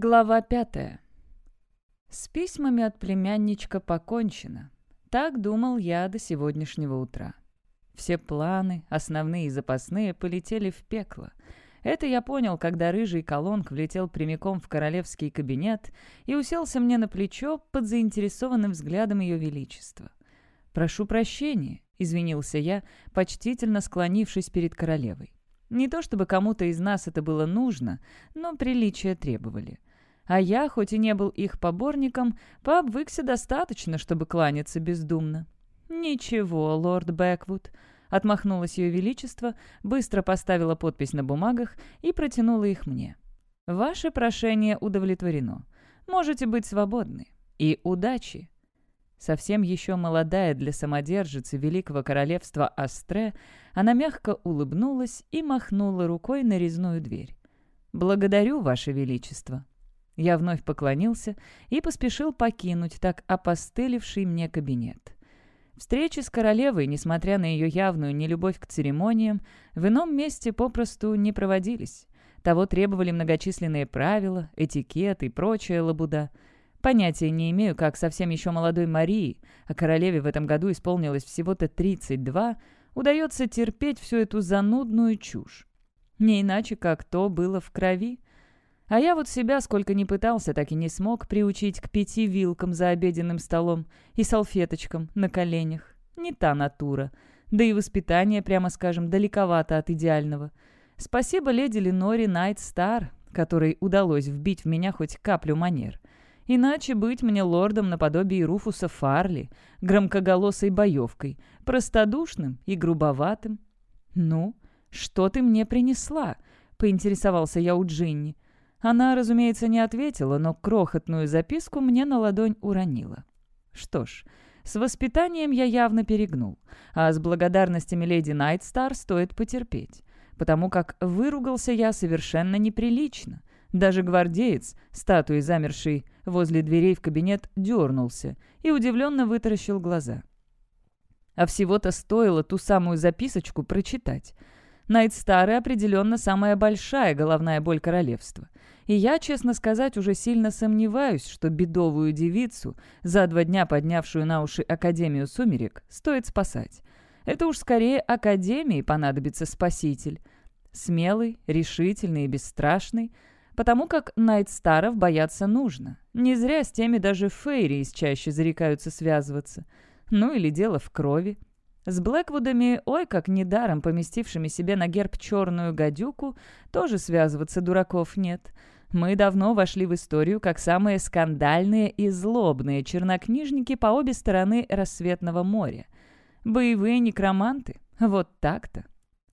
Глава пятая. С письмами от племянничка покончено. Так думал я до сегодняшнего утра. Все планы, основные и запасные, полетели в пекло. Это я понял, когда рыжий колонк влетел прямиком в королевский кабинет и уселся мне на плечо под заинтересованным взглядом ее величества. «Прошу прощения», — извинился я, почтительно склонившись перед королевой. Не то чтобы кому-то из нас это было нужно, но приличия требовали. А я, хоть и не был их поборником, пообвыкся достаточно, чтобы кланяться бездумно. «Ничего, лорд Бэквуд», — отмахнулось ее величество, быстро поставила подпись на бумагах и протянула их мне. «Ваше прошение удовлетворено. Можете быть свободны. И удачи!» Совсем еще молодая для самодержицы Великого Королевства Астре, она мягко улыбнулась и махнула рукой на резную дверь. «Благодарю, Ваше Величество». Я вновь поклонился и поспешил покинуть так опостылевший мне кабинет. Встречи с королевой, несмотря на ее явную нелюбовь к церемониям, в ином месте попросту не проводились. Того требовали многочисленные правила, этикет и прочая лабуда — Понятия не имею, как совсем еще молодой Марии, а королеве в этом году исполнилось всего-то 32, удается терпеть всю эту занудную чушь. Не иначе, как то было в крови. А я вот себя, сколько ни пытался, так и не смог приучить к пяти вилкам за обеденным столом и салфеточкам на коленях. Не та натура. Да и воспитание, прямо скажем, далековато от идеального. Спасибо леди Леноре Найт Стар, которой удалось вбить в меня хоть каплю манер. Иначе быть мне лордом наподобие Руфуса Фарли, громкоголосой боевкой, простодушным и грубоватым. «Ну, что ты мне принесла?» — поинтересовался я у Джинни. Она, разумеется, не ответила, но крохотную записку мне на ладонь уронила. Что ж, с воспитанием я явно перегнул, а с благодарностями леди Найтстар стоит потерпеть, потому как выругался я совершенно неприлично. Даже гвардеец, статуей замерший возле дверей в кабинет, дернулся и удивленно вытаращил глаза. А всего-то стоило ту самую записочку прочитать. Найт Старый определенно самая большая головная боль королевства. И я, честно сказать, уже сильно сомневаюсь, что бедовую девицу, за два дня поднявшую на уши Академию Сумерек, стоит спасать. Это уж скорее Академии понадобится спаситель. Смелый, решительный и бесстрашный — потому как Найтстаров бояться нужно. Не зря с теми даже Фейри чаще зарекаются связываться. Ну или дело в крови. С Блэквудами, ой, как недаром поместившими себе на герб черную гадюку, тоже связываться дураков нет. Мы давно вошли в историю как самые скандальные и злобные чернокнижники по обе стороны рассветного моря. Боевые некроманты. Вот так-то.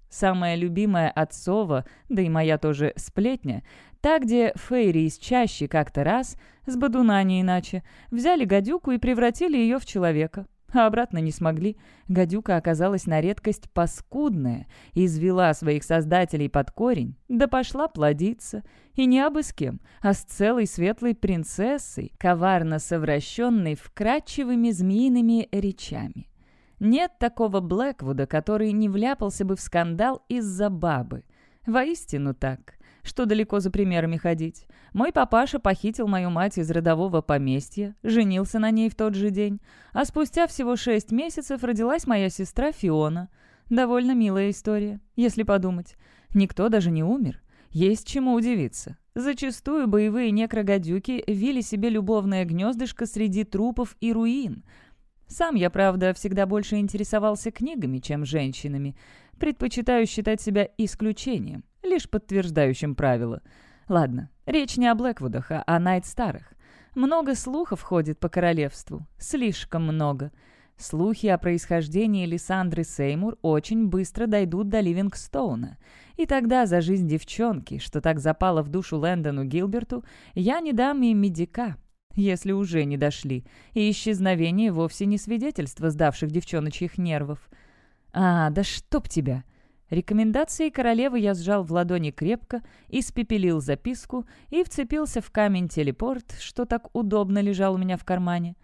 Самая любимая отцова, да и моя тоже сплетня, та, где Фейри из чащи как-то раз, с бадуна не иначе, взяли гадюку и превратили ее в человека. А обратно не смогли. Гадюка оказалась на редкость паскудная, извела своих создателей под корень, да пошла плодиться. И не абы с кем, а с целой светлой принцессой, коварно совращенной вкрадчивыми змеиными речами. Нет такого Блэквуда, который не вляпался бы в скандал из-за бабы. Воистину так что далеко за примерами ходить. Мой папаша похитил мою мать из родового поместья, женился на ней в тот же день, а спустя всего шесть месяцев родилась моя сестра Фиона. Довольно милая история, если подумать. Никто даже не умер. Есть чему удивиться. Зачастую боевые некрогадюки вили себе любовное гнездышко среди трупов и руин. Сам я, правда, всегда больше интересовался книгами, чем женщинами. Предпочитаю считать себя исключением лишь подтверждающим правило. Ладно, речь не о Блэквудах, а о Найт-Старых. Много слухов ходит по королевству. Слишком много. Слухи о происхождении Лиссандры Сеймур очень быстро дойдут до Ливингстоуна. И тогда за жизнь девчонки, что так запало в душу Лэндону Гилберту, я не дам им медика, если уже не дошли. И исчезновение вовсе не свидетельство сдавших девчоночьих нервов. «А, да чтоб тебя!» Рекомендации королевы я сжал в ладони крепко, испепелил записку и вцепился в камень-телепорт, что так удобно лежал у меня в кармане.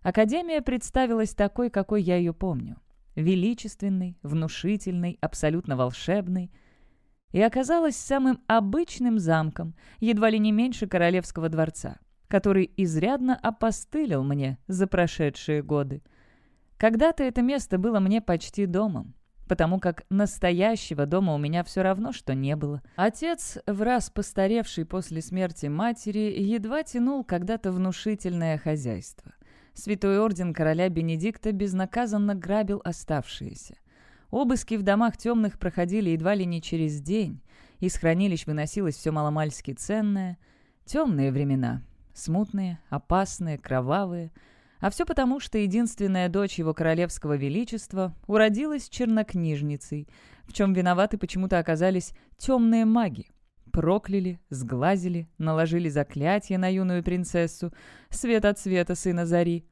Академия представилась такой, какой я ее помню. Величественной, внушительной, абсолютно волшебной. и оказалась самым обычным замком, едва ли не меньше королевского дворца, который изрядно опостылил мне за прошедшие годы. Когда-то это место было мне почти домом, потому как настоящего дома у меня все равно, что не было. Отец, в раз постаревший после смерти матери, едва тянул когда-то внушительное хозяйство. Святой орден короля Бенедикта безнаказанно грабил оставшиеся. Обыски в домах темных проходили едва ли не через день. Из хранилищ выносилось все маломальски ценное. Темные времена. Смутные, опасные, кровавые. А все потому, что единственная дочь его королевского величества уродилась чернокнижницей, в чем виноваты почему-то оказались темные маги. Прокляли, сглазили, наложили заклятие на юную принцессу, свет от света сына Зари.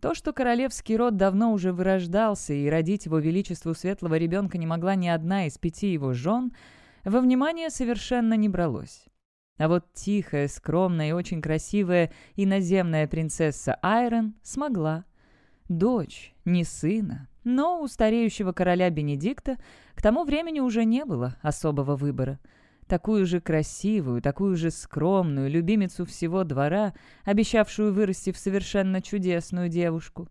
То, что королевский род давно уже вырождался, и родить его величеству светлого ребенка не могла ни одна из пяти его жен, во внимание совершенно не бралось. А вот тихая, скромная и очень красивая иноземная принцесса Айрон смогла. Дочь, не сына, но у стареющего короля Бенедикта к тому времени уже не было особого выбора — такую же красивую, такую же скромную, любимицу всего двора, обещавшую вырасти в совершенно чудесную девушку.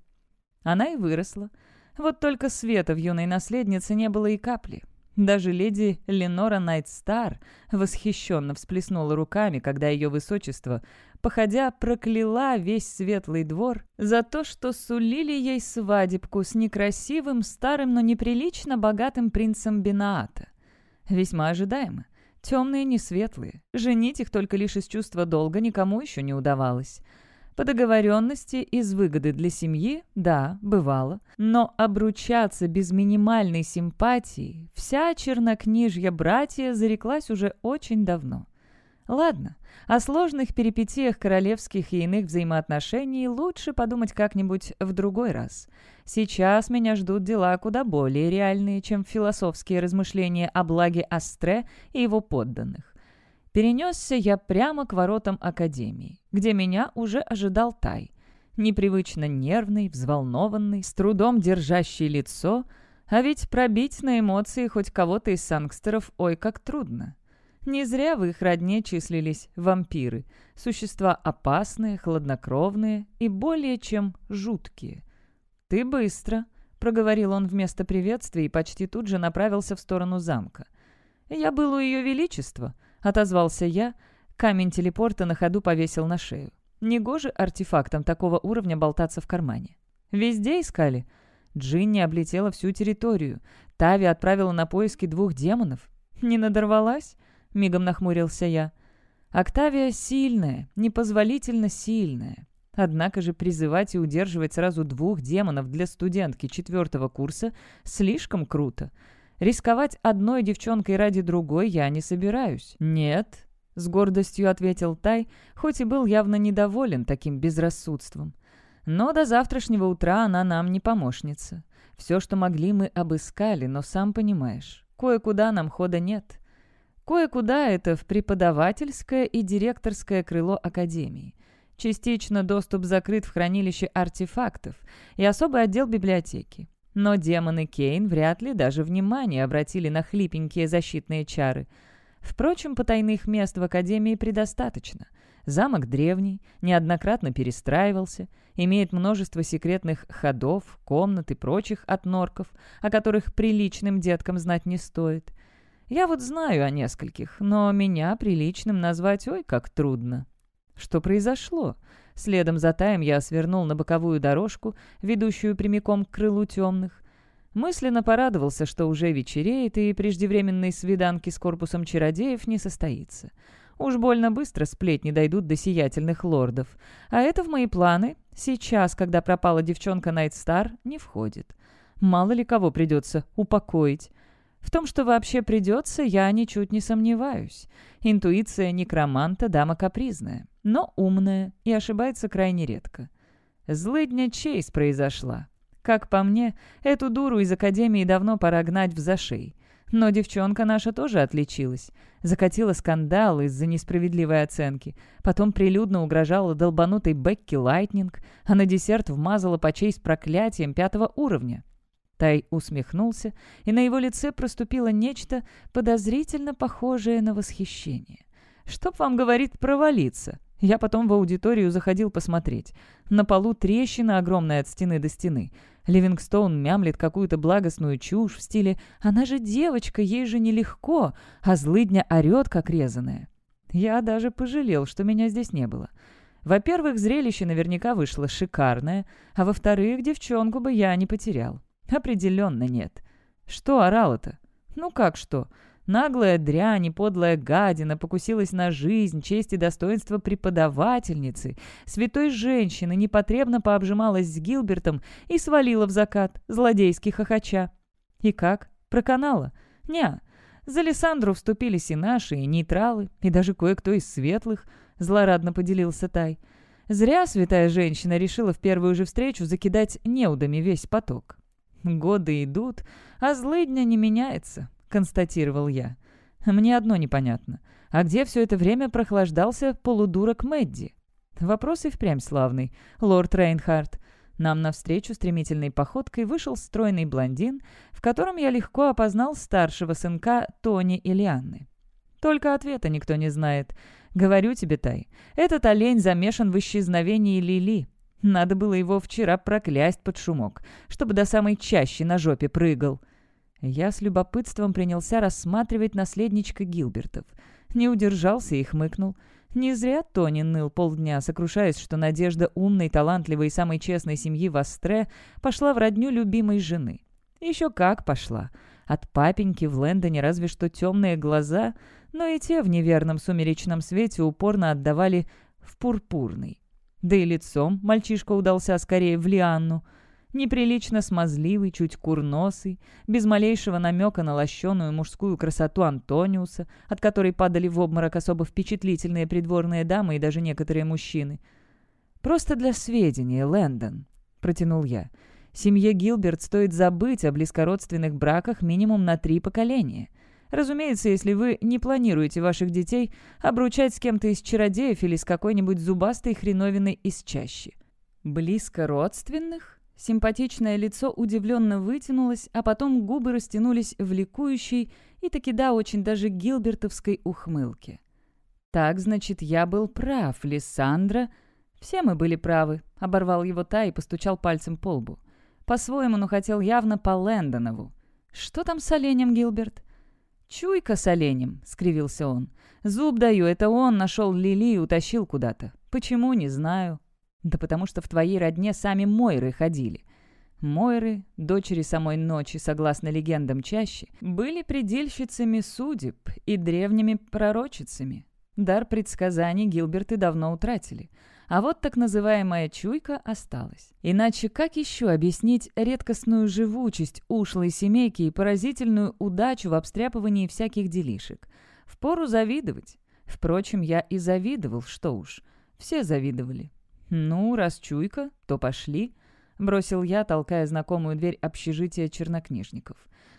Она и выросла. Вот только света в юной наследнице не было и капли. Даже леди Ленора Найтстар восхищенно всплеснула руками, когда ее высочество, походя, прокляла весь светлый двор за то, что сулили ей свадебку с некрасивым, старым, но неприлично богатым принцем Бинаата. Весьма ожидаемо. Темные не светлые. Женить их только лишь из чувства долга никому еще не удавалось. По договоренности из выгоды для семьи, да, бывало. Но обручаться без минимальной симпатии вся чернокнижья братья зареклась уже очень давно. Ладно, о сложных перипетиях королевских и иных взаимоотношений лучше подумать как-нибудь в другой раз. Сейчас меня ждут дела куда более реальные, чем философские размышления о благе Астре и его подданных. Перенесся я прямо к воротам Академии, где меня уже ожидал Тай. Непривычно нервный, взволнованный, с трудом держащий лицо, а ведь пробить на эмоции хоть кого-то из сангстеров ой как трудно. Не зря в их родне числились вампиры, существа опасные, хладнокровные и более чем жуткие. «Ты быстро», — проговорил он вместо приветствия и почти тут же направился в сторону замка. «Я был у ее величества», — отозвался я. Камень телепорта на ходу повесил на шею. Негоже артефактом такого уровня болтаться в кармане. «Везде искали?» Джинни облетела всю территорию. Тави отправила на поиски двух демонов. «Не надорвалась?» — мигом нахмурился я. «Октавия сильная, непозволительно сильная. Однако же призывать и удерживать сразу двух демонов для студентки четвертого курса слишком круто. Рисковать одной девчонкой ради другой я не собираюсь. Нет, — с гордостью ответил Тай, хоть и был явно недоволен таким безрассудством. Но до завтрашнего утра она нам не помощница. Все, что могли, мы обыскали, но сам понимаешь, кое-куда нам хода нет. Кое-куда это в преподавательское и директорское крыло Академии. Частично доступ закрыт в хранилище артефактов и особый отдел библиотеки. Но демоны Кейн вряд ли даже внимание обратили на хлипенькие защитные чары. Впрочем, потайных мест в Академии предостаточно. Замок древний, неоднократно перестраивался, имеет множество секретных ходов, комнат и прочих отнорков, о которых приличным деткам знать не стоит. Я вот знаю о нескольких, но меня приличным назвать ой как трудно. Что произошло? Следом за Таем я свернул на боковую дорожку, ведущую прямиком к крылу темных. Мысленно порадовался, что уже вечереет, и преждевременной свиданки с корпусом чародеев не состоится. Уж больно быстро сплетни дойдут до сиятельных лордов. А это в мои планы сейчас, когда пропала девчонка Найтстар, не входит. Мало ли кого придется упокоить. В том, что вообще придется, я ничуть не сомневаюсь. Интуиция некроманта – дама капризная, но умная и ошибается крайне редко. Злыдня Чейз произошла. Как по мне, эту дуру из Академии давно пора гнать взашей. Но девчонка наша тоже отличилась. Закатила скандал из-за несправедливой оценки. Потом прилюдно угрожала долбанутой Бекки Лайтнинг, а на десерт вмазала по Чейз проклятием пятого уровня. Тай усмехнулся, и на его лице проступило нечто подозрительно похожее на восхищение. «Чтоб вам, — говорит, — провалиться!» Я потом в аудиторию заходил посмотреть. На полу трещина огромная от стены до стены. Ливингстоун мямлит какую-то благостную чушь в стиле «Она же девочка, ей же нелегко», а злыдня орет, как резаная. Я даже пожалел, что меня здесь не было. Во-первых, зрелище наверняка вышло шикарное, а во-вторых, девчонку бы я не потерял. Определенно нет. Что орала-то? Ну как что? Наглая дрянь и подлая гадина покусилась на жизнь, честь и достоинство преподавательницы, святой женщины, непотребно пообжималась с Гилбертом и свалила в закат, злодейски хохоча. И как? Проканала? Ня. За Лиссандру вступились и наши, и нейтралы, и даже кое-кто из светлых, злорадно поделился Тай. Зря святая женщина решила в первую же встречу закидать неудами весь поток. Годы идут, а злыдня не меняется. — констатировал я. «Мне одно непонятно. А где все это время прохлаждался полудурок Мэдди?» Вопрос и впрямь славный. «Лорд Рейнхард». Нам навстречу стремительной походкой вышел стройный блондин, в котором я легко опознал старшего сынка Тони и Лианны. Только ответа никто не знает. Говорю тебе, Тай, этот олень замешан в исчезновении Лили. Надо было его вчера проклясть под шумок, чтобы до самой чащи на жопе прыгал. Я с любопытством принялся рассматривать наследничка Гилбертов. Не удержался и хмыкнул. Не зря Тони ныл полдня, сокрушаясь, что надежда умной, талантливой и самой честной семьи в Астре пошла в родню любимой жены. Еще как пошла. От папеньки в Лэндоне разве что темные глаза, но и те в неверном сумеречном свете упорно отдавали в пурпурный. Да и лицом мальчишка удался скорее в Лианну — Неприлично смазливый, чуть курносый, без малейшего намека на лощеную мужскую красоту Антониуса, от которой падали в обморок особо впечатлительные придворные дамы и даже некоторые мужчины. «Просто для сведения, Лэндон», — протянул я, — «семье Гилберт стоит забыть о близкородственных браках минимум на три поколения». Разумеется, если вы не планируете ваших детей обручать с кем-то из чародеев или с какой-нибудь зубастой хреновиной из чащи. Близко родственных? Симпатичное лицо удивленно вытянулось, а потом губы растянулись в ликующей и таки да, очень даже гилбертовской ухмылке. «Так, значит, я был прав, Лиссандра...» «Все мы были правы», — оборвал его та и постучал пальцем по лбу. По-своему, но хотел явно по Лэндонову. «Что там с оленем, Гилберт?» «Чуйка с оленем», — скривился он. «Зуб даю, это он нашел Лили и утащил куда-то. Почему, не знаю. Да потому что в твоей родне сами Мойры ходили. Мойры, дочери самой ночи, согласно легендам чаще, были предельщицами судеб и древними пророчицами. Дар предсказаний Гилберты давно утратили. А вот так называемая чуйка осталась. Иначе как еще объяснить редкостную живучесть ушлой семейки и поразительную удачу в обстряпывании всяких делишек? Впору завидовать. Впрочем, я и завидовал, что уж. Все завидовали. «Ну, раз чуйка, то пошли», — бросил я, толкая знакомую дверь общежития чернокнижников.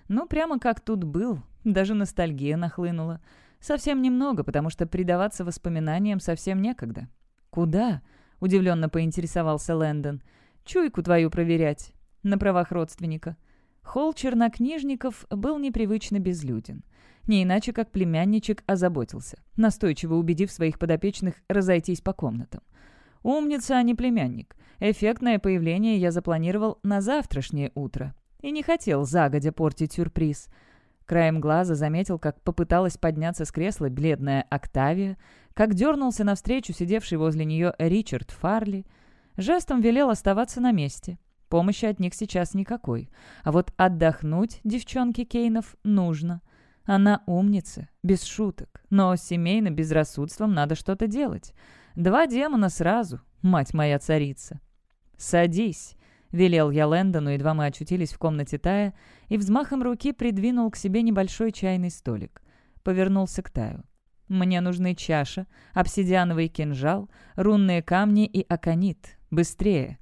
«Ну, прямо как тут был, даже ностальгия нахлынула. Совсем немного, потому что предаваться воспоминаниям совсем некогда». «Куда?» — удивленно поинтересовался Лэндон. «Чуйку твою проверять». На правах родственника. Холл чернокнижников был непривычно безлюден. Не иначе, как племянничек озаботился, настойчиво убедив своих подопечных разойтись по комнатам. Умница, а не племянник. Эффектное появление я запланировал на завтрашнее утро. И не хотел загодя портить сюрприз. Краем глаза заметил, как попыталась подняться с кресла бледная Октавия, как дернулся навстречу сидевший возле нее Ричард Фарли. Жестом велел оставаться на месте. Помощи от них сейчас никакой. А вот отдохнуть девчонке Кейнов нужно. Она умница, без шуток. Но с семейным безрассудством надо что-то делать. Два демона сразу, мать моя царица. «Садись», — велел я Лэндону, едва мы очутились в комнате Тая, и взмахом руки придвинул к себе небольшой чайный столик. Повернулся к Таю. «Мне нужны чаша, обсидиановый кинжал, рунные камни и аконит. Быстрее!»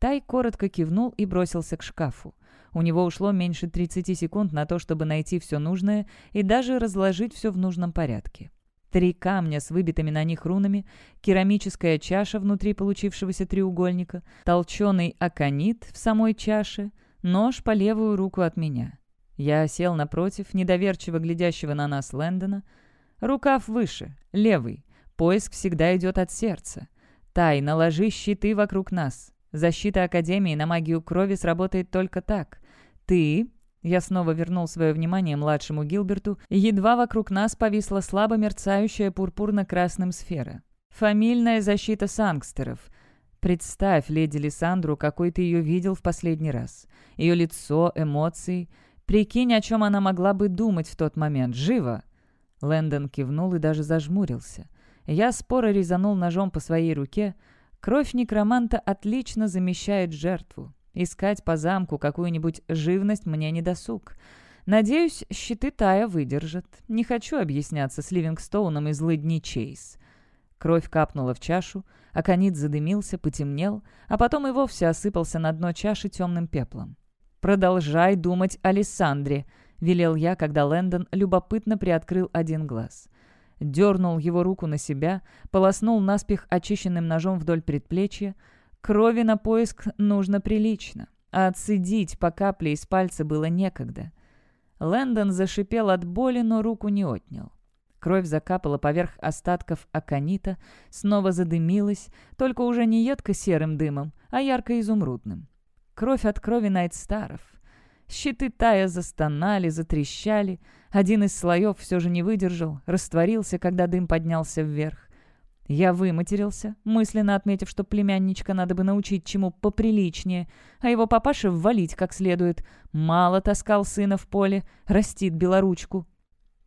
Тай коротко кивнул и бросился к шкафу. У него ушло меньше 30 секунд на то, чтобы найти все нужное и даже разложить все в нужном порядке. Три камня с выбитыми на них рунами, керамическая чаша внутри получившегося треугольника, толченый аконит в самой чаше, Нож по левую руку от меня. Я сел напротив, недоверчиво глядящего на нас Лэндона. Рукав выше, левый. Поиск всегда идет от сердца. Тай, наложи щиты вокруг нас. Защита Академии на магию крови сработает только так. Ты...» Я снова вернул свое внимание младшему Гилберту, и едва вокруг нас повисла слабо мерцающая пурпурно-красным сфера. «Фамильная защита сангстеров. Представь, леди Лиссандру, какой ты ее видел в последний раз. Ее лицо, эмоции. Прикинь, о чем она могла бы думать в тот момент. Живо!» Лэндон кивнул и даже зажмурился. Я споро резанул ножом по своей руке. Кровь некроманта отлично замещает жертву. Искать по замку какую-нибудь живность мне не досуг. Надеюсь, щиты Тая выдержат. Не хочу объясняться с Ливингстоуном из Лыдни Чейз. Кровь капнула в чашу, аконит задымился, потемнел, а потом и вовсе осыпался на дно чаши темным пеплом. «Продолжай думать о Лиссандре», — велел я, когда Лэндон любопытно приоткрыл один глаз. Дернул его руку на себя, полоснул наспех очищенным ножом вдоль предплечья, Крови на поиск нужно прилично, а отсидеть по капле из пальца было некогда. Лэндон зашипел от боли, но руку не отнял. Кровь закапала поверх остатков аконита, снова задымилась, только уже не едко-серым дымом, а ярко-изумрудным. Кровь от крови Найтстаров. Щиты Тая застонали, затрещали. Один из слоев все же не выдержал, растворился, когда дым поднялся вверх. Я выматерился, мысленно отметив, что племянничка надо бы научить чему поприличнее, а его папаша ввалить как следует. Мало таскал сына в поле, растит белоручку.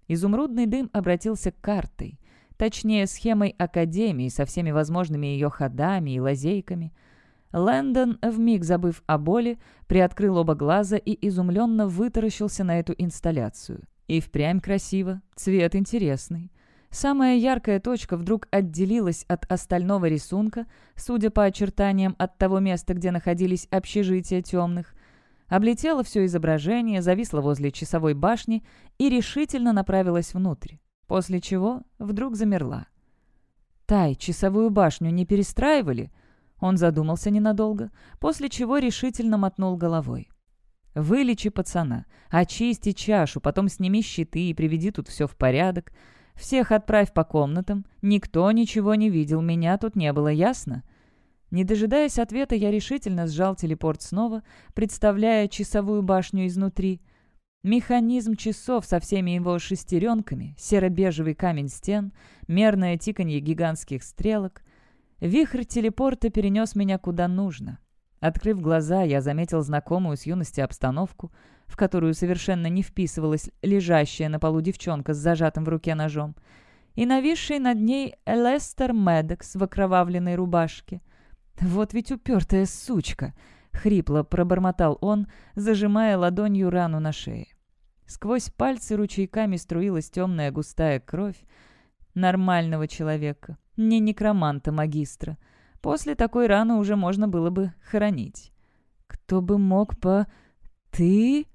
Изумрудный дым обратился к картой, точнее, схемой Академии со всеми возможными ее ходами и лазейками. Лэндон, вмиг забыв о боли, приоткрыл оба глаза и изумленно вытаращился на эту инсталляцию. И впрямь красиво, цвет интересный. Самая яркая точка вдруг отделилась от остального рисунка, судя по очертаниям от того места, где находились общежития темных. Облетела все изображение, зависла возле часовой башни и решительно направилась внутрь, после чего вдруг замерла. «Тай, часовую башню не перестраивали?» Он задумался ненадолго, после чего решительно мотнул головой. «Вылечи пацана, очисти чашу, потом сними щиты и приведи тут все в порядок. Всех отправь по комнатам. Никто ничего не видел, меня тут не было, ясно?» Не дожидаясь ответа, я решительно сжал телепорт снова, представляя часовую башню изнутри. Механизм часов со всеми его шестеренками, серо-бежевый камень стен, мерное тиканье гигантских стрелок. Вихрь телепорта перенес меня куда нужно. Открыв глаза, я заметил знакомую с юности обстановку — в которую совершенно не вписывалась лежащая на полу девчонка с зажатым в руке ножом, и нависший над ней Лестер Медекс в окровавленной рубашке. «Вот ведь упертая сучка!» — хрипло пробормотал он, зажимая ладонью рану на шее. Сквозь пальцы ручейками струилась темная густая кровь нормального человека, не некроманта-магистра. После такой раны уже можно было бы хоронить. «Кто бы мог по... ты...»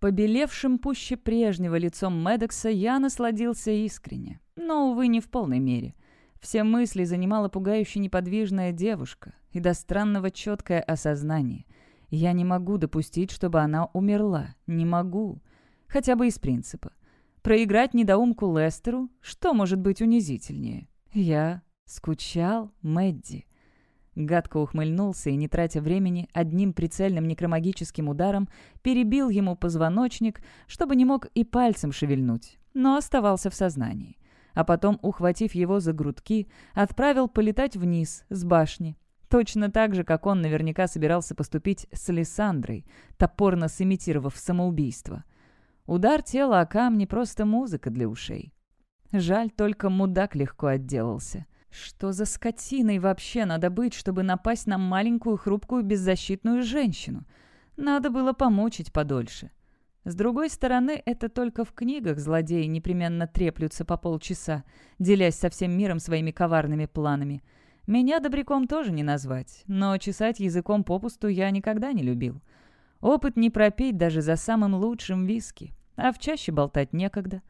Побелевшим пуще прежнего лицом Медекса я насладился искренне, но, увы, не в полной мере. Все мысли занимала пугающе неподвижная девушка и до странного четкое осознание. Я не могу допустить, чтобы она умерла. Не могу. Хотя бы из принципа. Проиграть недоумку Лестеру, что может быть унизительнее? Я скучал, Мэдди. Гадко ухмыльнулся и, не тратя времени, одним прицельным некромагическим ударом перебил ему позвоночник, чтобы не мог и пальцем шевельнуть, но оставался в сознании. А потом, ухватив его за грудки, отправил полетать вниз, с башни. Точно так же, как он наверняка собирался поступить с Лиссандрой, топорно сымитировав самоубийство. Удар тела о камни — просто музыка для ушей. Жаль, только мудак легко отделался. Что за скотиной вообще надо быть, чтобы напасть на маленькую, хрупкую, беззащитную женщину? Надо было помучить подольше. С другой стороны, это только в книгах злодеи непременно треплются по полчаса, делясь со всем миром своими коварными планами. Меня добряком тоже не назвать, но чесать языком попусту я никогда не любил. Опыт не пропить даже за самым лучшим виски, а в чаще болтать некогда.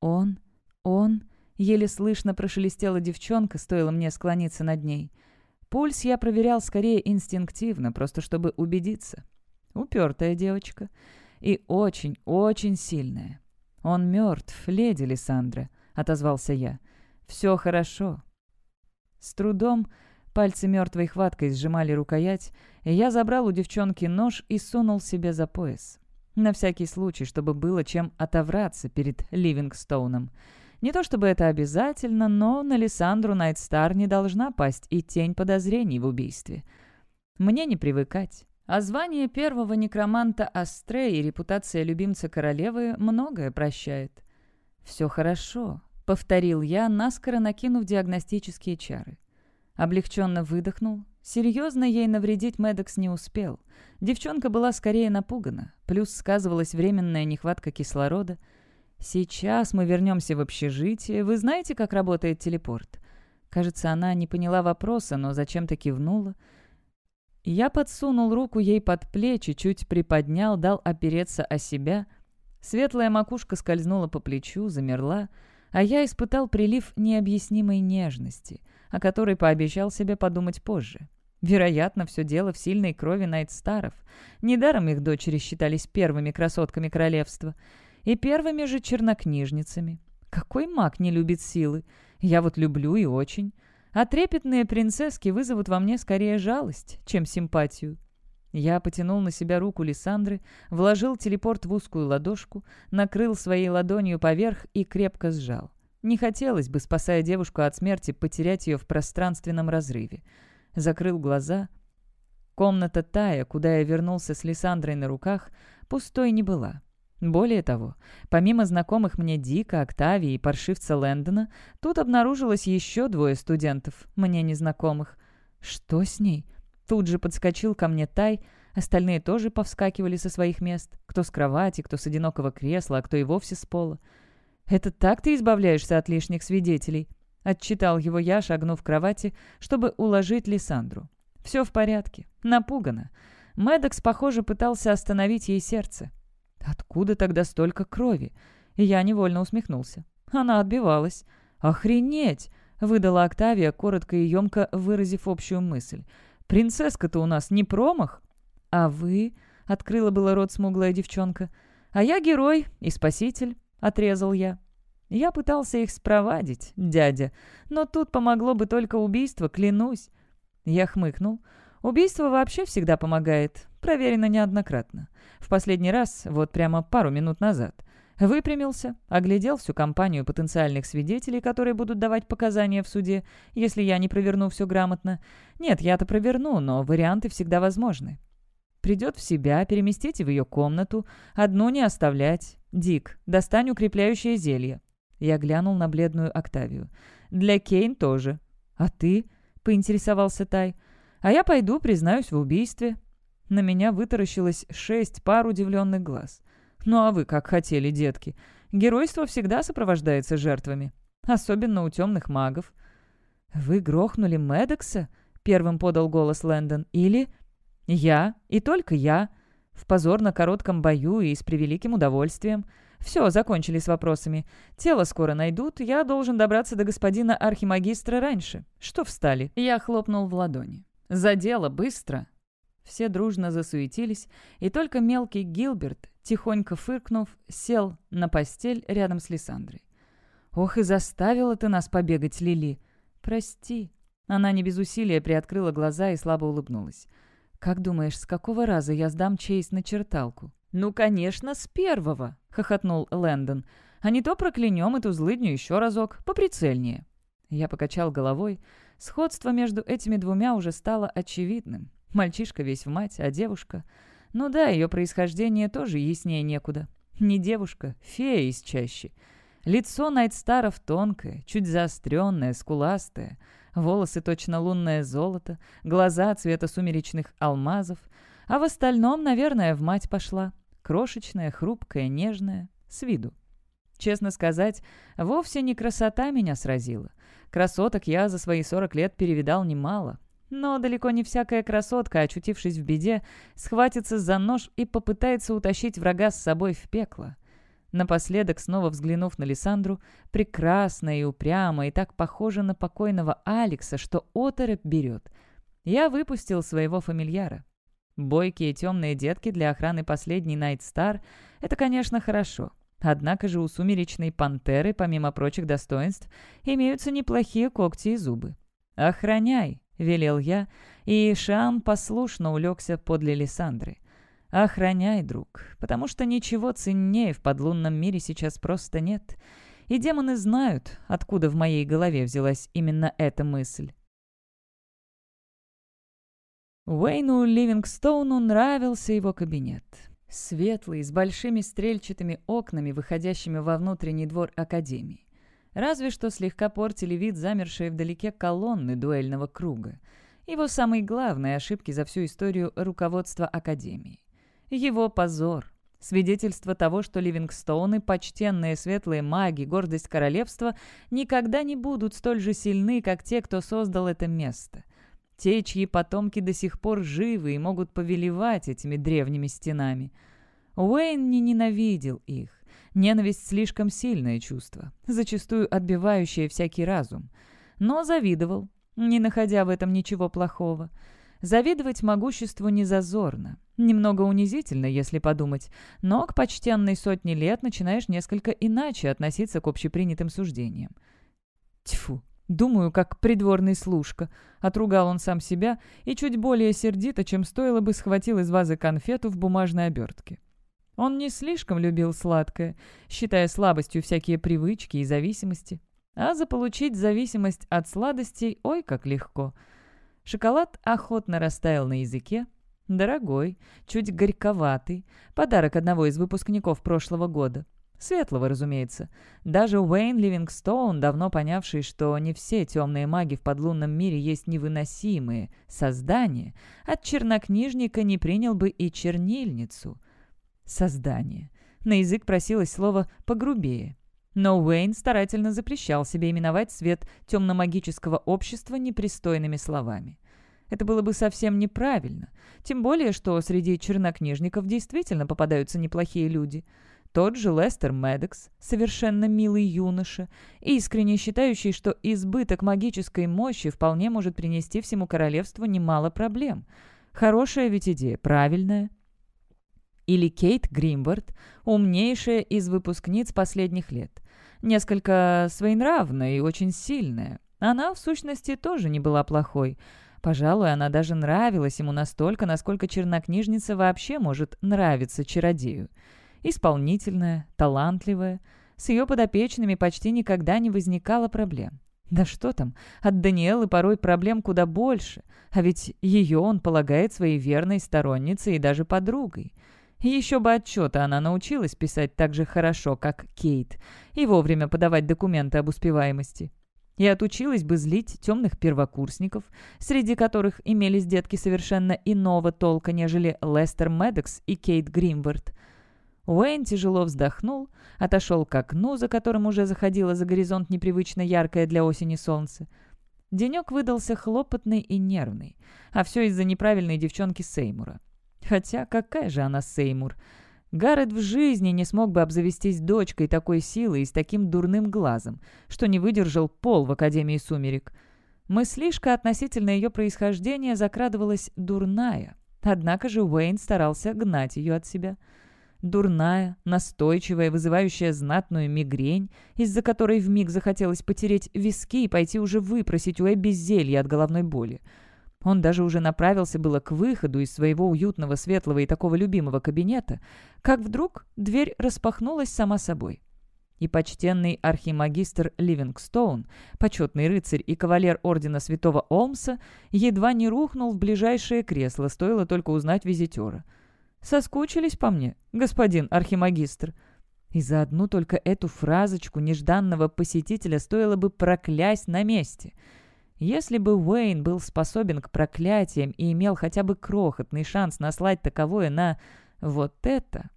Он, он... Еле слышно прошелестела девчонка, стоило мне склониться над ней. Пульс я проверял скорее инстинктивно, просто чтобы убедиться. Упертая девочка. И очень-очень сильная. «Он мертв, леди Лиссандра», — отозвался я. «Все хорошо». С трудом пальцы мертвой хваткой сжимали рукоять, и я забрал у девчонки нож и сунул себе за пояс. На всякий случай, чтобы было чем отовраться перед Ливингстоуном. Не то чтобы это обязательно, но на Лиссандру Найтстар не должна пасть и тень подозрений в убийстве. Мне не привыкать. А звание первого некроманта Астре и репутация любимца королевы многое прощает. «Все хорошо», — повторил я, наскоро накинув диагностические чары. Облегченно выдохнул. Серьезно ей навредить Медекс не успел. Девчонка была скорее напугана, плюс сказывалась временная нехватка кислорода. «Сейчас мы вернемся в общежитие. Вы знаете, как работает телепорт?» Кажется, она не поняла вопроса, но зачем-то кивнула. Я подсунул руку ей под плечи, чуть приподнял, дал опереться о себя. Светлая макушка скользнула по плечу, замерла, а я испытал прилив необъяснимой нежности, о которой пообещал себе подумать позже. Вероятно, все дело в сильной крови Найтстаров. Недаром их дочери считались первыми красотками королевства. И первыми же чернокнижницами. Какой маг не любит силы? Я вот люблю и очень а трепетные принцесски вызовут во мне скорее жалость, чем симпатию. Я потянул на себя руку Лиссандры, вложил телепорт в узкую ладошку, накрыл своей ладонью поверх и крепко сжал. Не хотелось бы, спасая девушку от смерти, потерять ее в пространственном разрыве. Закрыл глаза. Комната Тая, куда я вернулся с Лиссандрой на руках, пустой не была. Более того, помимо знакомых мне Дика, Октавии и паршивца Лэндона, тут обнаружилось еще двое студентов, мне незнакомых. Что с ней? Тут же подскочил ко мне Тай, остальные тоже повскакивали со своих мест, кто с кровати, кто с одинокого кресла, а кто и вовсе с пола. «Это так ты избавляешься от лишних свидетелей?» — отчитал его я, шагнув к кровати, чтобы уложить Лиссандру. «Все в порядке. Напугана. Медекс, похоже, пытался остановить ей сердце. Откуда тогда столько крови? И я невольно усмехнулся. Она отбивалась. «Охренеть!» — выдала Октавия, коротко и емко выразив общую мысль. «Принцесска-то у нас не промах?» «А вы?» — открыла было рот смуглая девчонка. «А я герой и спаситель», — отрезал я. Я пытался их спровадить, дядя, но тут помогло бы только убийство, клянусь. Я хмыкнул. Убийство вообще всегда помогает, проверено неоднократно. В последний раз, вот прямо пару минут назад. Выпрямился, оглядел всю компанию потенциальных свидетелей, которые будут давать показания в суде, если я не проверну все грамотно. Нет, я-то проверну, но варианты всегда возможны. Придет в себя, переместите в ее комнату, одну не оставлять. Дик, достань укрепляющее зелье. Я глянул на бледную Октавию. Для Кейн тоже. А ты? Поинтересовался Тай. А я пойду, признаюсь в убийстве. На меня вытаращилось шесть пар удивленных глаз. «Ну а вы как хотели, детки? Геройство всегда сопровождается жертвами. Особенно у темных магов». «Вы грохнули Медекса?» — первым подал голос Лэндон. «Или...» «Я. И только я. В позорно коротком бою и с превеликим удовольствием. Все, закончили с вопросами. Тело скоро найдут, я должен добраться до господина архимагистра раньше. Что встали?» Я хлопнул в ладони. «За дело, быстро!» Все дружно засуетились, и только мелкий Гилберт, тихонько фыркнув, сел на постель рядом с Лиссандрой. «Ох, и заставила ты нас побегать, Лили!» «Прости». Она не без усилия приоткрыла глаза и слабо улыбнулась. «Как думаешь, с какого раза я сдам Чейз на черталку?» «Ну, конечно, с первого!» — хохотнул Лэндон. «А не то проклянем эту злыдню еще разок, поприцельнее». Я покачал головой. Сходство между этими двумя уже стало очевидным. Мальчишка весь в мать, а девушка... Ну да, ее происхождение тоже яснее некуда. Не девушка, фея из чащи. Лицо Найтстаров тонкое, чуть заостренное, скуластое. Волосы точно лунное золото, глаза цвета сумеречных алмазов. А в остальном, наверное, в мать пошла. Крошечная, хрупкая, нежная, с виду. Честно сказать, вовсе не красота меня сразила. Красоток я за свои сорок лет перевидал немало. Но далеко не всякая красотка, очутившись в беде, схватится за нож и попытается утащить врага с собой в пекло. Напоследок, снова взглянув на Лиссандру, прекрасная и упрямая, и так похожа на покойного Алекса, что оторопь берет, я выпустил своего фамильяра. Бойкие темные детки для охраны последней Найт Стар — это, конечно, хорошо. Однако же у сумеречной пантеры, помимо прочих достоинств, имеются неплохие когти и зубы. «Охраняй!» — велел я, и Шам послушно улегся подле Лиссандры. «Охраняй, друг, потому что ничего ценнее в подлунном мире сейчас просто нет. И демоны знают, откуда в моей голове взялась именно эта мысль». Уэйну Ливингстоуну нравился его кабинет. Светлый, с большими стрельчатыми окнами, выходящими во внутренний двор Академии. Разве что слегка портили вид замершие вдалеке колонны дуэльного круга. Его самой главной ошибки за всю историю руководства Академии. Его позор. Свидетельство того, что Ливингстоуны, почтенные светлые маги, гордость королевства, никогда не будут столь же сильны, как те, кто создал это место. Те, чьи потомки до сих пор живы и могут повелевать этими древними стенами. Уэйн не ненавидел их. Ненависть — слишком сильное чувство, зачастую отбивающее всякий разум. Но завидовал, не находя в этом ничего плохого. Завидовать могуществу не зазорно. Немного унизительно, если подумать, но к почтенной сотне лет начинаешь несколько иначе относиться к общепринятым суждениям. Тьфу, думаю, как придворный служка. Отругал он сам себя и чуть более сердито, чем стоило бы, схватил из вазы конфету в бумажной обертке. Он не слишком любил сладкое, считая слабостью всякие привычки и зависимости. А заполучить зависимость от сладостей ой как легко. Шоколад охотно растаял на языке. Дорогой, чуть горьковатый. Подарок одного из выпускников прошлого года. Светлого, разумеется. Даже Уэйн Ливингстоун, давно понявший, что не все темные маги в подлунном мире есть невыносимые создания, от чернокнижника не принял бы и чернильницу. Создание. На язык просилось слово «погрубее». Но Уэйн старательно запрещал себе именовать свет темно-магического общества непристойными словами. Это было бы совсем неправильно, тем более, что среди чернокнижников действительно попадаются неплохие люди. Тот же Лестер Медекс, совершенно милый юноша, искренне считающий, что избыток магической мощи вполне может принести всему королевству немало проблем. Хорошая ведь идея, правильная. Или Кейт Гримборд, умнейшая из выпускниц последних лет. Несколько своенравная и очень сильная. Она, в сущности, тоже не была плохой. Пожалуй, она даже нравилась ему настолько, насколько чернокнижница вообще может нравиться чародею. Исполнительная, талантливая. С ее подопечными почти никогда не возникало проблем. Да что там, от Даниэлы порой проблем куда больше, а ведь ее он полагает своей верной сторонницей и даже подругой. Еще бы отчета она научилась писать так же хорошо, как Кейт, и вовремя подавать документы об успеваемости. И отучилась бы злить темных первокурсников, среди которых имелись детки совершенно иного толка, нежели Лестер Медекс и Кейт Гримворд. Уэйн тяжело вздохнул, отошел к окну, за которым уже заходило за горизонт непривычно яркое для осени солнце. Денек выдался хлопотный и нервный, а все из-за неправильной девчонки Сеймура. Хотя какая же она Сеймур? Гаррет в жизни не смог бы обзавестись дочкой такой силы и с таким дурным глазом, что не выдержал пол в Академии Сумерек. Мыслишка относительно ее происхождения закрадывалась дурная, однако же Уэйн старался гнать ее от себя. Дурная, настойчивая, вызывающая знатную мигрень, из-за которой вмиг захотелось потереть виски и пойти уже выпросить у Эбби зелье от головной боли — он даже уже направился было к выходу из своего уютного, светлого и такого любимого кабинета, как вдруг дверь распахнулась сама собой. И почтенный архимагистр Ливингстоун, почетный рыцарь и кавалер ордена святого Олмса, едва не рухнул в ближайшее кресло, стоило только узнать визитера. «Соскучились по мне, господин архимагистр?» И за одну только эту фразочку нежданного посетителя стоило бы проклясть на месте — если бы Уэйн был способен к проклятиям и имел хотя бы крохотный шанс наслать таковое на вот это...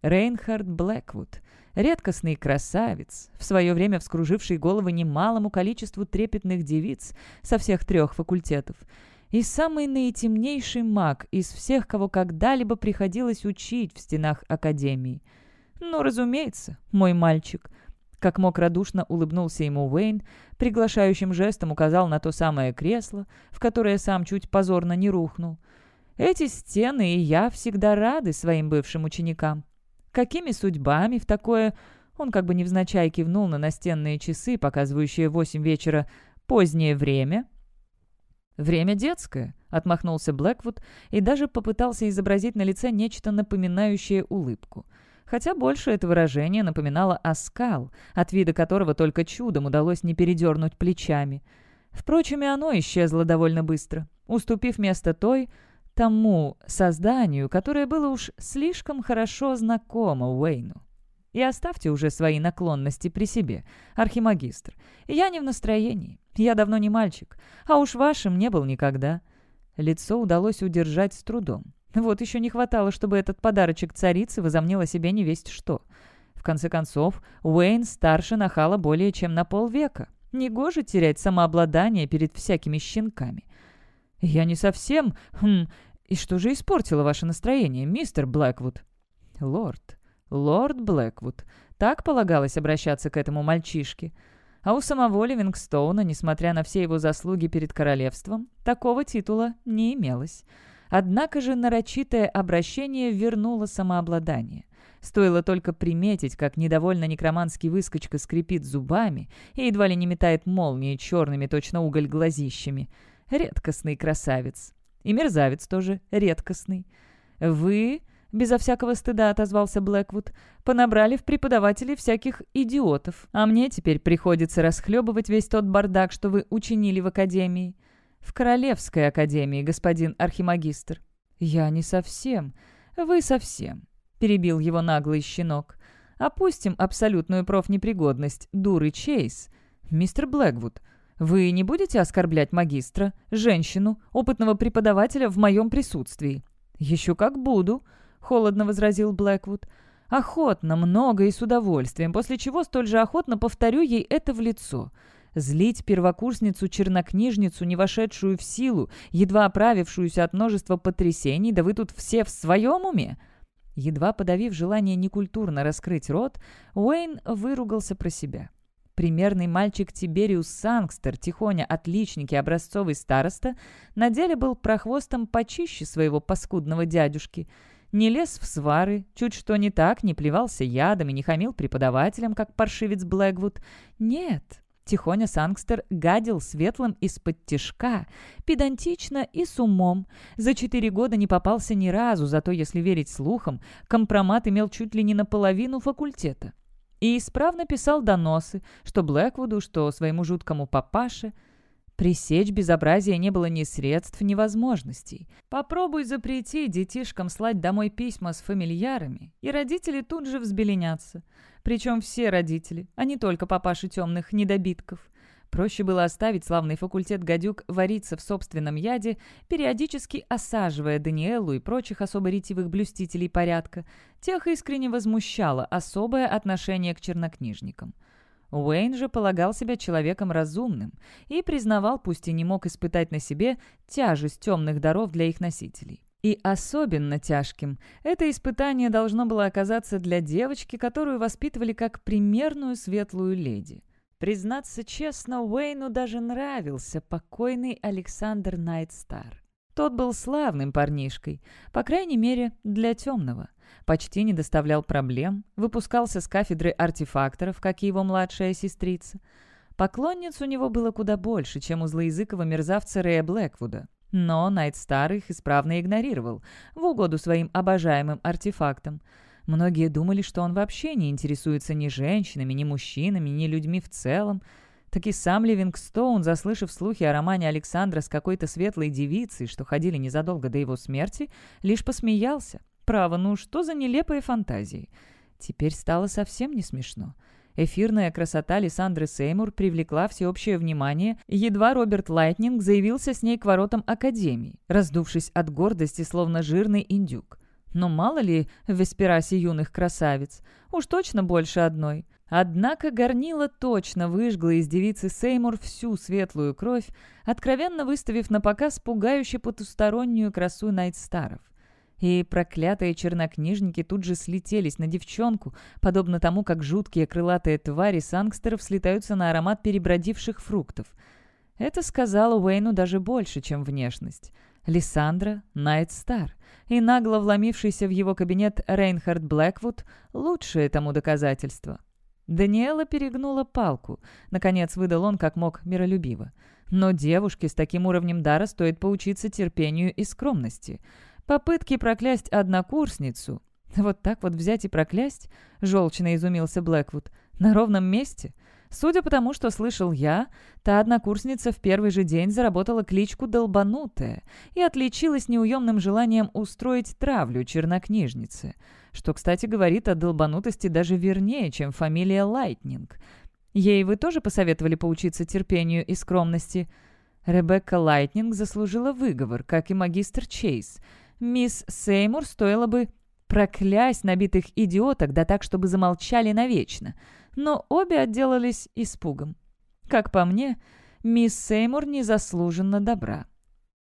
Рейнхард Блэквуд, редкостный красавец, в свое время вскруживший головы немалому количеству трепетных девиц со всех трех факультетов, и самый наитемнейший маг из всех, кого когда-либо приходилось учить в стенах Академии. Ну, разумеется, мой мальчик — как мог радушно улыбнулся ему Уэйн, приглашающим жестом указал на то самое кресло, в которое сам чуть позорно не рухнул. Эти стены и я всегда рады своим бывшим ученикам. Какими судьбами в такое...» Он как бы невзначай кивнул на настенные часы, показывающие восемь вечера позднее время. «Время детское», — отмахнулся Блэквуд и даже попытался изобразить на лице нечто напоминающее улыбку. Хотя больше это выражение напоминало оскал, от вида которого только чудом удалось не передернуть плечами. Впрочем, и оно исчезло довольно быстро, уступив место той, тому созданию, которое было уж слишком хорошо знакомо Уэйну. И оставьте уже свои наклонности при себе, архимагистр. Я не в настроении. Я давно не мальчик. А уж вашим не был никогда». Лицо удалось удержать с трудом. Вот еще не хватало, чтобы этот подарочек царицы возомнил о себе невесть что. В конце концов, Уэйн старше нахала более чем на полвека. Негоже терять самообладание перед всякими щенками. «Я не совсем... Хм... И что же испортило ваше настроение, мистер Блэквуд?» «Лорд, лорд Блэквуд. Так полагалось обращаться к этому мальчишке. А у самого Ливингстоуна, несмотря на все его заслуги перед королевством, такого титула не имелось. Однако же нарочитое обращение вернуло самообладание. Стоило только приметить, как недовольно некроманский выскочка скрипит зубами и едва ли не метает молнии черными точно уголь глазищами. Редкостный красавец. И мерзавец тоже редкостный. «Вы...» безо всякого стыда отозвался Блэквуд, понабрали в преподавателей всяких идиотов, а мне теперь приходится расхлебывать весь тот бардак, что вы учинили в академии. В Королевской академии, господин архимагистр. Я не совсем. Вы совсем, перебил его наглый щенок. Опустим абсолютную профнепригодность дуры Чейз. Мистер Блэквуд, вы не будете оскорблять магистра, женщину, опытного преподавателя в моем присутствии? Еще как буду, холодно возразил Блэквуд. «Охотно, много и с удовольствием, после чего столь же охотно повторю ей это в лицо. Злить первокурсницу-чернокнижницу, не вошедшую в силу, едва оправившуюся от множества потрясений, да вы тут все в своем уме?» Едва подавив желание некультурно раскрыть рот, Уэйн выругался про себя. Примерный мальчик Тибериус Сангстер, тихоня отличник и образцовый староста, на деле был прохвостом почище своего паскудного дядюшки — не лез в свары, чуть что не так, не плевался ядом и не хамил преподавателям, как паршивец Блэквуд. Нет, Тихоня Сангстер гадил светлым из-под тишка, педантично и с умом. За четыре года не попался ни разу, зато, если верить слухам, компромат имел чуть ли не наполовину факультета. И исправно писал доносы, что Блэквуду, что своему жуткому папаше – Пресечь безобразие не было ни средств, ни возможностей. Попробуй запрети детишкам слать домой письма с фамильярами, и родители тут же взбеленятся. Причем все родители, а не только папаши темных недобитков. Проще было оставить славный факультет гадюк вариться в собственном яде, периодически осаживая Даниэлу и прочих особо ретивых блюстителей порядка. Тех искренне возмущало особое отношение к чернокнижникам. Уэйн же полагал себя человеком разумным и признавал, пусть и не мог испытать на себе, тяжесть темных даров для их носителей. И особенно тяжким это испытание должно было оказаться для девочки, которую воспитывали как примерную светлую леди. Признаться честно, Уэйну даже нравился покойный Александр Найтстар. Тот был славным парнишкой, по крайней мере, для темного почти не доставлял проблем, выпускался с кафедры артефакторов, как и его младшая сестрица. Поклонниц у него было куда больше, чем у злоязыкого мерзавца Рэя Блэквуда. Но Найт Стар их исправно игнорировал, в угоду своим обожаемым артефактам. Многие думали, что он вообще не интересуется ни женщинами, ни мужчинами, ни людьми в целом. Так и сам Ливингстоун, заслышав слухи о романе Александра с какой-то светлой девицей, что ходили незадолго до его смерти, лишь посмеялся. Право, ну что за нелепые фантазии? Теперь стало совсем не смешно. Эфирная красота Лиссандры Сеймур привлекла всеобщее внимание, едва Роберт Лайтнинг заявился с ней к воротам Академии, раздувшись от гордости, словно жирный индюк. Но мало ли в Весперасе юных красавиц, уж точно больше одной. Однако горнила точно выжгла из девицы Сеймур всю светлую кровь, откровенно выставив на показ пугающе потустороннюю красу Найтстаров. И проклятые чернокнижники тут же слетелись на девчонку, подобно тому, как жуткие крылатые твари сангстеров слетаются на аромат перебродивших фруктов. Это сказала Уэйну даже больше, чем внешность. Лиссандра Найтстар и нагло вломившийся в его кабинет Рейнхард Блэквуд — лучшее тому доказательство. Даниэла перегнула палку. Наконец выдал он как мог миролюбиво. Но девушке с таким уровнем дара стоит поучиться терпению и скромности. Попытки проклясть однокурсницу. Вот так вот взять и проклясть? Желчно изумился Блэквуд. На ровном месте? Судя по тому, что слышал я, та однокурсница в первый же день заработала кличку «Долбанутая» и отличилась неуемным желанием устроить травлю чернокнижницы, что, кстати, говорит о долбанутости даже вернее, чем фамилия Лайтнинг. Ей вы тоже посоветовали поучиться терпению и скромности? Ребекка Лайтнинг заслужила выговор, как и магистр Чейз. Мисс Сеймур стоило бы проклясть набитых идиоток, да так, чтобы замолчали навечно — но обе отделались испугом. Как по мне, мисс Сеймур незаслуженно добра.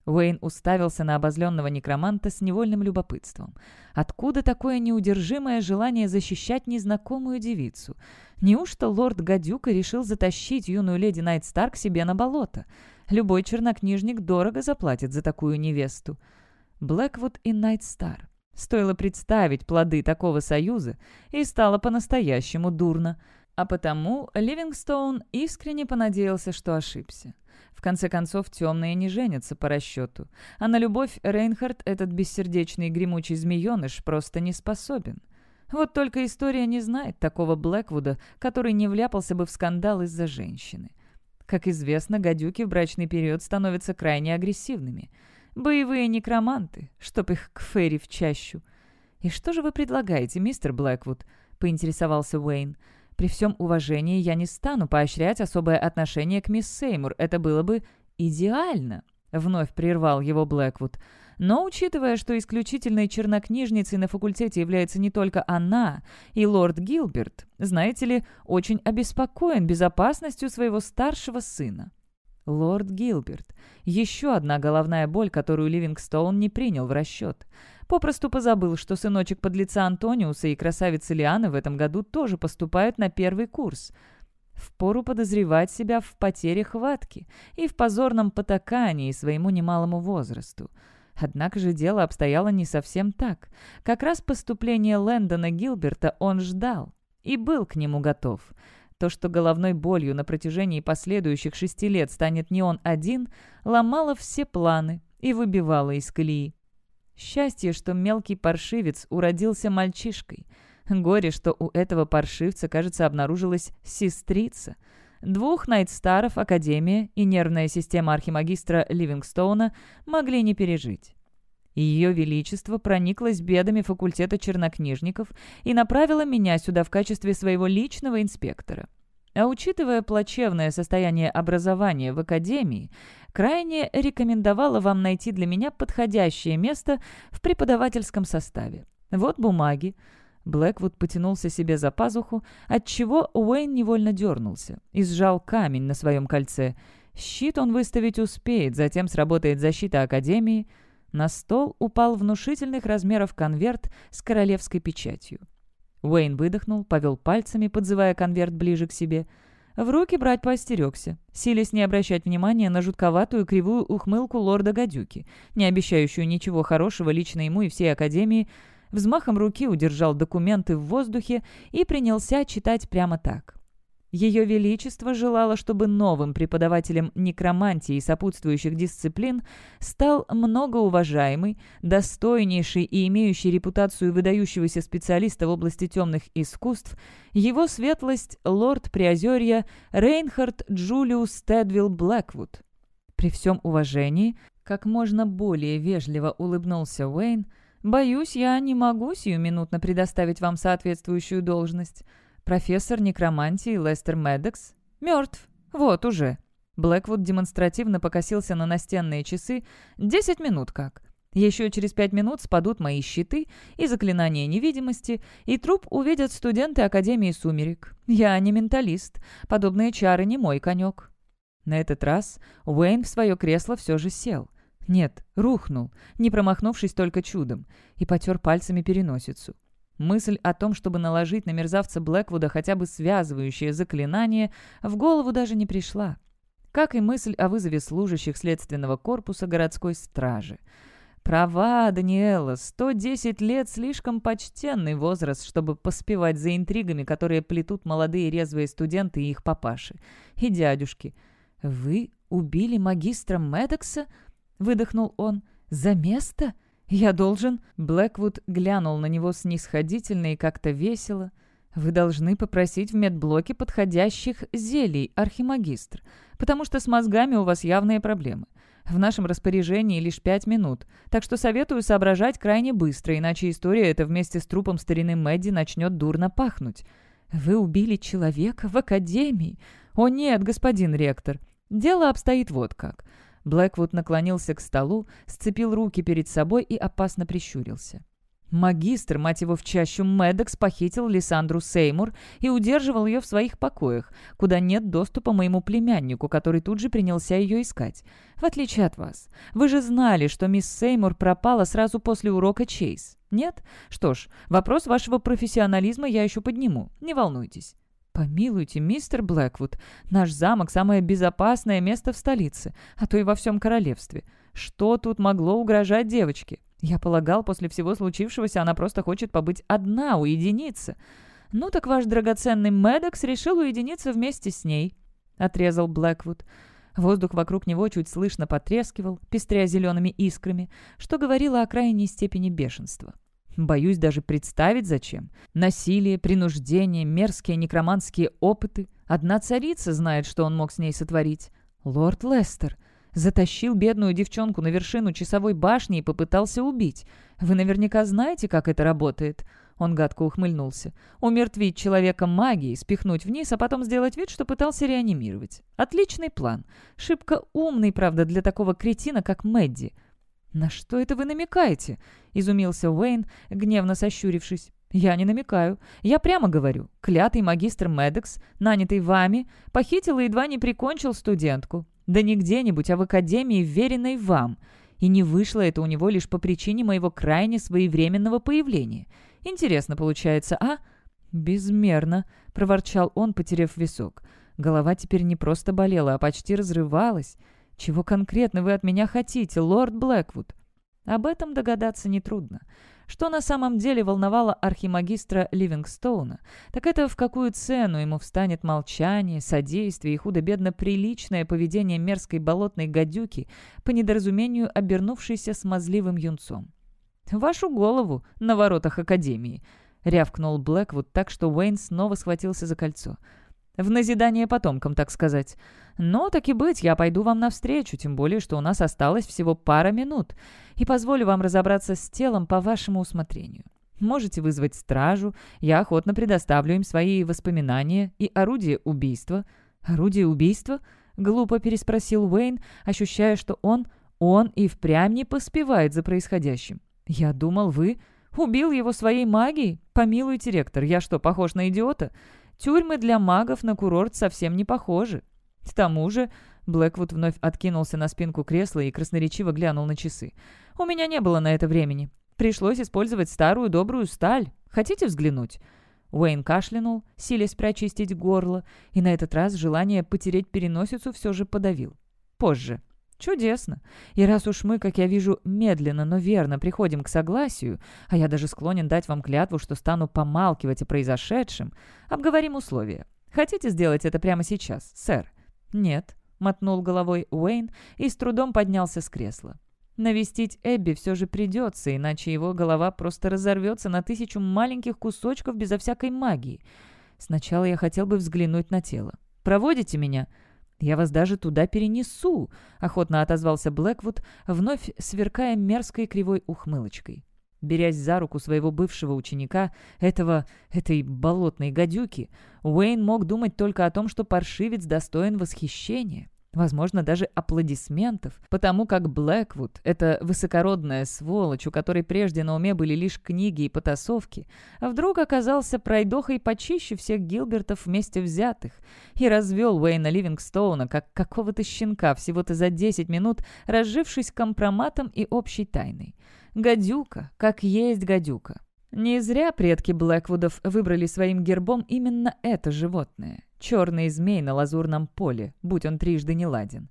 Уэйн уставился на обозленного некроманта с невольным любопытством. Откуда такое неудержимое желание защищать незнакомую девицу? Неужто лорд Гадюка решил затащить юную леди Найт Старк себе на болото? Любой чернокнижник дорого заплатит за такую невесту. Блэквуд и Найт Стар. Стоило представить плоды такого союза, и стало по-настоящему дурно — а потому Ливингстоун искренне понадеялся, что ошибся. В конце концов, темные не женятся по расчету. А на любовь Рейнхард этот бессердечный гремучий змееныш просто не способен. Вот только история не знает такого Блэквуда, который не вляпался бы в скандал из-за женщины. Как известно, гадюки в брачный период становятся крайне агрессивными. Боевые некроманты, чтоб их к Ферри в чащу. «И что же вы предлагаете, мистер Блэквуд?» — поинтересовался Уэйн. При всем уважении я не стану поощрять особое отношение к мисс Сеймур. Это было бы идеально», — вновь прервал его Блэквуд. «Но учитывая, что исключительной чернокнижницей на факультете является не только она и лорд Гилберт, знаете ли, очень обеспокоен безопасностью своего старшего сына». Лорд Гилберт. Еще одна головная боль, которую Ливингстоун не принял в расчет. Попросту позабыл, что сыночек подлеца Антониуса и красавицы Лианы в этом году тоже поступают на первый курс. Впору подозревать себя в потере хватки и в позорном потакании своему немалому возрасту. Однако же дело обстояло не совсем так. Как раз поступление Лэндона Гилберта он ждал и был к нему готов. То, что головной болью на протяжении последующих шести лет станет не он один, ломало все планы и выбивало из колеи. Счастье, что мелкий паршивец уродился мальчишкой. Горе, что у этого паршивца, кажется, обнаружилась сестрица. Двух Найтстаров Академия и нервная система архимагистра Ливингстоуна могли не пережить. Ее Величество прониклось бедами факультета чернокнижников и направило меня сюда в качестве своего личного инспектора. А учитывая плачевное состояние образования в Академии, крайне рекомендовала вам найти для меня подходящее место в преподавательском составе. Вот бумаги». Блэквуд потянулся себе за пазуху, отчего Уэйн невольно дернулся и сжал камень на своем кольце. Щит он выставить успеет, затем сработает защита Академии. На стол упал внушительных размеров конверт с королевской печатью. Уэйн выдохнул, повел пальцами, подзывая конверт ближе к себе — в руки брать поостерегся, силясь не обращать внимания на жутковатую кривую ухмылку лорда Гадюки, не обещающую ничего хорошего лично ему и всей Академии, взмахом руки удержал документы в воздухе и принялся читать прямо так. Ее Величество желало, чтобы новым преподавателем некромантии и сопутствующих дисциплин стал многоуважаемый, достойнейший и имеющий репутацию выдающегося специалиста в области темных искусств, его светлость лорд Приозерья Рейнхард Джулиус Тедвилл Блэквуд. При всем уважении, как можно более вежливо улыбнулся Уэйн, «Боюсь, я не могу сиюминутно предоставить вам соответствующую должность». Профессор некромантии Лестер Медекс мертв. Вот уже. Блэквуд демонстративно покосился на настенные часы. Десять минут как. Еще через пять минут спадут мои щиты и заклинания невидимости, и труп увидят студенты Академии Сумерек. Я не менталист. Подобные чары не мой конек. На этот раз Уэйн в свое кресло все же сел. Нет, рухнул, не промахнувшись только чудом, и потер пальцами переносицу. Мысль о том, чтобы наложить на мерзавца Блэквуда хотя бы связывающее заклинание, в голову даже не пришла. как и мысль о вызове служащих следственного корпуса городской стражи. Права, Даниэла, 110 лет — слишком почтенный возраст, чтобы поспевать за интригами, которые плетут молодые резвые студенты и их папаши. И дядюшки. «Вы убили магистра Медекса?» — выдохнул он. «За место? Я должен...» Блэквуд глянул на него снисходительно и как-то весело. «Вы должны попросить в медблоке подходящих зелий, архимагистр, потому что с мозгами у вас явные проблемы. В нашем распоряжении лишь пять минут, так что советую соображать крайне быстро, иначе история эта вместе с трупом старины Мэдди начнет дурно пахнуть. Вы убили человека в академии? О нет, господин ректор. Дело обстоит вот как. Блэквуд наклонился к столу, сцепил руки перед собой и опасно прищурился. Магистр, мать его в чащу, Медекс похитил Лиссандру Сеймур и удерживал ее в своих покоях, куда нет доступа моему племяннику, который тут же принялся ее искать. В отличие от вас. Вы же знали, что мисс Сеймур пропала сразу после урока Чейз. Нет? Что ж, вопрос вашего профессионализма я еще подниму. Не волнуйтесь. «Помилуйте, мистер Блэквуд, наш замок – самое безопасное место в столице, а то и во всем королевстве. Что тут могло угрожать девочке? Я полагал, после всего случившегося она просто хочет побыть одна, уединиться. Ну так ваш драгоценный Медокс решил уединиться вместе с ней», — отрезал Блэквуд. Воздух вокруг него чуть слышно потрескивал, пестря зелеными искрами, что говорило о крайней степени бешенства. Боюсь даже представить, зачем. Насилие, принуждение, мерзкие некроманские опыты. Одна царица знает, что он мог с ней сотворить. Лорд Лестер. Затащил бедную девчонку на вершину часовой башни и попытался убить. Вы наверняка знаете, как это работает?» Он гадко ухмыльнулся. «Умертвить человека магией, спихнуть вниз, а потом сделать вид, что пытался реанимировать. Отличный план. Шибко умный, правда, для такого кретина, как Мэдди». «На что это вы намекаете?» — изумился Уэйн, гневно сощурившись. «Я не намекаю. Я прямо говорю. Клятый магистр Медекс, нанятый вами, похитил и едва не прикончил студентку. Да не где-нибудь, а в академии, веренной вам. И не вышло это у него лишь по причине моего крайне своевременного появления. Интересно получается, а?» «Безмерно», — проворчал он, потеряв висок. Голова теперь не просто болела, а почти разрывалась. «Чего конкретно вы от меня хотите, лорд Блэквуд?» Об этом догадаться нетрудно. Что на самом деле волновало архимагистра Ливингстоуна, так это в какую цену ему встанет молчание, содействие и худо-бедно приличное поведение мерзкой болотной гадюки, по недоразумению обернувшейся смазливым юнцом. «Вашу голову на воротах Академии!» — рявкнул Блэквуд так, что Уэйн снова схватился за кольцо. «В назидание потомкам, так сказать. Но, так и быть, я пойду вам навстречу, тем более, что у нас осталось всего пара минут, и позволю вам разобраться с телом по вашему усмотрению. Можете вызвать стражу, я охотно предоставлю им свои воспоминания и орудие убийства». «Орудие убийства?» — глупо переспросил Уэйн, ощущая, что он, он и впрямь не поспевает за происходящим. «Я думал, вы...» «Убил его своей магией? Помилуйте, ректор, я что, похож на идиота? Тюрьмы для магов на курорт совсем не похожи. К тому же, Блэквуд вновь откинулся на спинку кресла и красноречиво глянул на часы. «У меня не было на это времени. Пришлось использовать старую добрую сталь. Хотите взглянуть?» Уэйн кашлянул, силясь прочистить горло, и на этот раз желание потереть переносицу все же подавил. «Позже», «Чудесно. И раз уж мы, как я вижу, медленно, но верно приходим к согласию, а я даже склонен дать вам клятву, что стану помалкивать о произошедшем, обговорим условия. Хотите сделать это прямо сейчас, сэр?» «Нет», — мотнул головой Уэйн и с трудом поднялся с кресла. «Навестить Эбби все же придется, иначе его голова просто разорвется на тысячу маленьких кусочков безо всякой магии. Сначала я хотел бы взглянуть на тело. Проводите меня?» «Я вас даже туда перенесу», — охотно отозвался Блэквуд, вновь сверкая мерзкой кривой ухмылочкой. Берясь за руку своего бывшего ученика, этого, этой болотной гадюки, Уэйн мог думать только о том, что паршивец достоин восхищения возможно, даже аплодисментов, потому как Блэквуд — это высокородная сволочь, у которой прежде на уме были лишь книги и потасовки, а вдруг оказался пройдохой почище всех Гилбертов вместе взятых и развел Уэйна Ливингстоуна как какого-то щенка всего-то за 10 минут, разжившись компроматом и общей тайной. Гадюка, как есть гадюка. Не зря предки Блэквудов выбрали своим гербом именно это животное. Черный змей на лазурном поле, будь он трижды не ладен.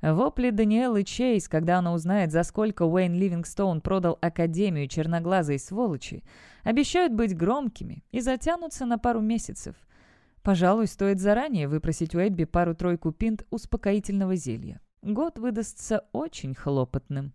Вопли Даниэлы Чейз, когда она узнает, за сколько Уэйн Ливингстоун продал Академию черноглазой сволочи, обещают быть громкими и затянутся на пару месяцев. Пожалуй, стоит заранее выпросить у Эбби пару-тройку пинт успокоительного зелья. Год выдастся очень хлопотным.